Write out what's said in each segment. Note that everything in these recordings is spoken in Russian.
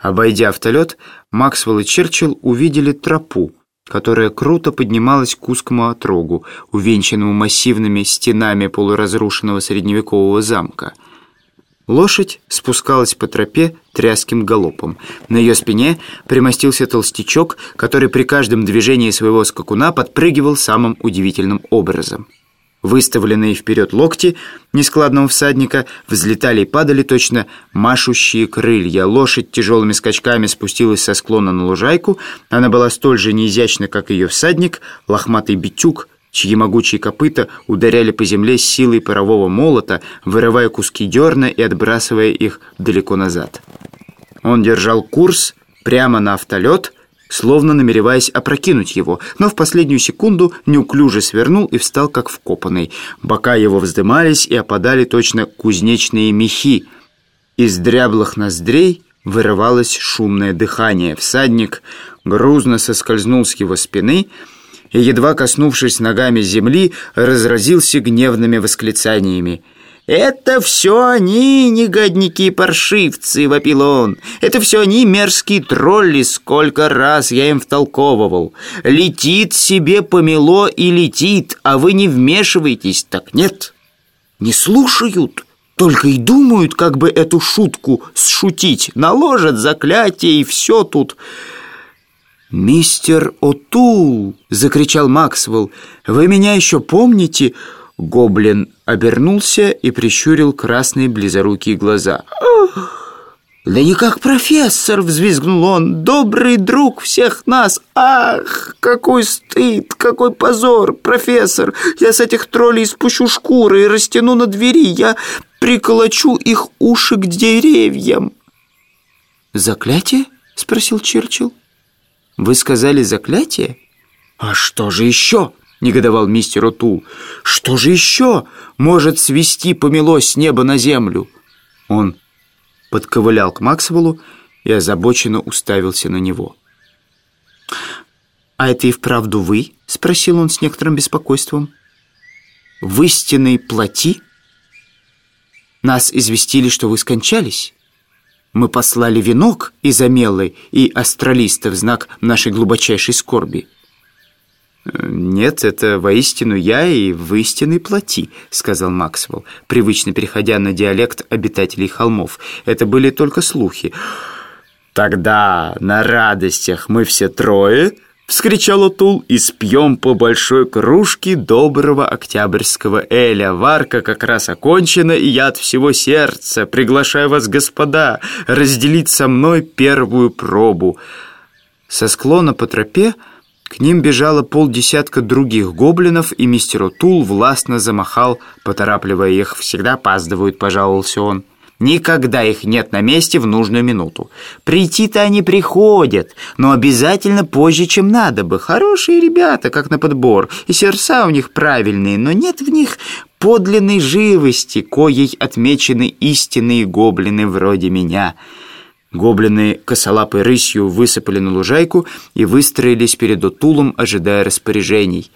Обойдя автолет, Максвелл и Черчилл увидели тропу, которая круто поднималась к узкому отрогу, увенчанному массивными стенами полуразрушенного средневекового замка. Лошадь спускалась по тропе тряским галопом. На ее спине примостился толстячок, который при каждом движении своего скакуна подпрыгивал самым удивительным образом. Выставленные вперед локти нескладного всадника взлетали и падали точно машущие крылья. Лошадь тяжелыми скачками спустилась со склона на лужайку. Она была столь же неизящна, как ее всадник, лохматый битюк, чьи могучие копыта ударяли по земле силой парового молота, вырывая куски дерна и отбрасывая их далеко назад. Он держал курс прямо на автолет — словно намереваясь опрокинуть его, но в последнюю секунду неуклюже свернул и встал как вкопанный. Бока его вздымались и опадали точно кузнечные мехи. Из дряблых ноздрей вырывалось шумное дыхание. Всадник грузно соскользнул с его спины и, едва коснувшись ногами земли, разразился гневными восклицаниями — «Это все они, негодники и паршивцы!» — вопил он. «Это все они, мерзкие тролли, сколько раз я им втолковывал. Летит себе помело и летит, а вы не вмешиваетесь, так нет. Не слушают, только и думают, как бы эту шутку сшутить. Наложат заклятие и все тут...» «Мистер Отул!» — закричал Максвелл. «Вы меня еще помните?» Гоблин обернулся и прищурил красные близорукие глаза. «Да не как профессор!» — взвизгнул он. «Добрый друг всех нас! Ах, какой стыд, какой позор! Профессор, я с этих троллей спущу шкуры и растяну на двери. Я приколочу их уши к деревьям!» «Заклятие?» — спросил Черчилл. «Вы сказали заклятие?» «А что же еще?» — негодовал мистер Утул. «Что же еще может свести помело с неба на землю?» Он подковылял к Максвеллу и озабоченно уставился на него. «А это и вправду вы?» — спросил он с некоторым беспокойством. «В истинной плоти? Нас известили, что вы скончались. Мы послали венок из Амелы и астралиста в знак нашей глубочайшей скорби». «Нет, это воистину я и в истинной плоти», — сказал Максвелл, привычно переходя на диалект обитателей холмов. «Это были только слухи». «Тогда на радостях мы все трое», — вскричал Утул, «и спьем по большой кружке доброго октябрьского эля. Варка как раз окончена, и я от всего сердца приглашаю вас, господа, разделить со мной первую пробу». Со склона по тропе к ним бежало полдесятка других гоблинов, и мистер Утул властно замахал, поторапливая их. «Всегда опаздывают», — пожаловался он. «Никогда их нет на месте в нужную минуту. Прийти-то они приходят, но обязательно позже, чем надо бы. Хорошие ребята, как на подбор, и сердца у них правильные, но нет в них подлинной живости, коей отмечены истинные гоблины вроде меня». Гоблины косолапой рысью высыпали на лужайку и выстроились перед Утулом, ожидая распоряжений.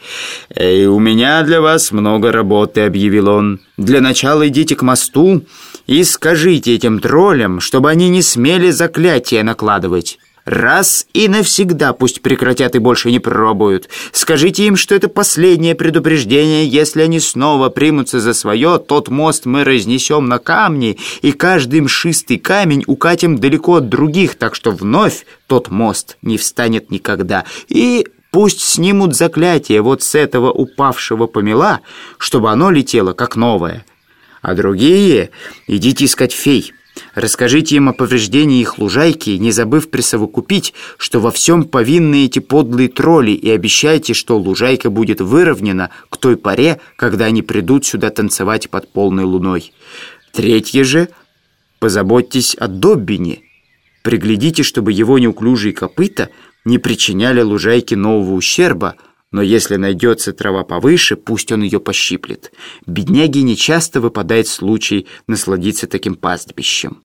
«Эй, у меня для вас много работы», — объявил он. «Для начала идите к мосту и скажите этим троллям, чтобы они не смели заклятия накладывать». Раз и навсегда пусть прекратят и больше не пробуют. Скажите им, что это последнее предупреждение. Если они снова примутся за свое, тот мост мы разнесем на камни, и каждый мшистый камень укатим далеко от других, так что вновь тот мост не встанет никогда. И пусть снимут заклятие вот с этого упавшего помела, чтобы оно летело как новое. А другие идите искать фей». Расскажите им о повреждении их лужайки, не забыв присовокупить, что во всем повинны эти подлые тролли, и обещайте, что лужайка будет выровнена к той поре, когда они придут сюда танцевать под полной луной. Третье же — позаботьтесь о Доббине. Приглядите, чтобы его неуклюжие копыта не причиняли лужайке нового ущерба, но если найдется трава повыше, пусть он ее пощиплет. Бедняге нечасто выпадает случай насладиться таким пастбищем.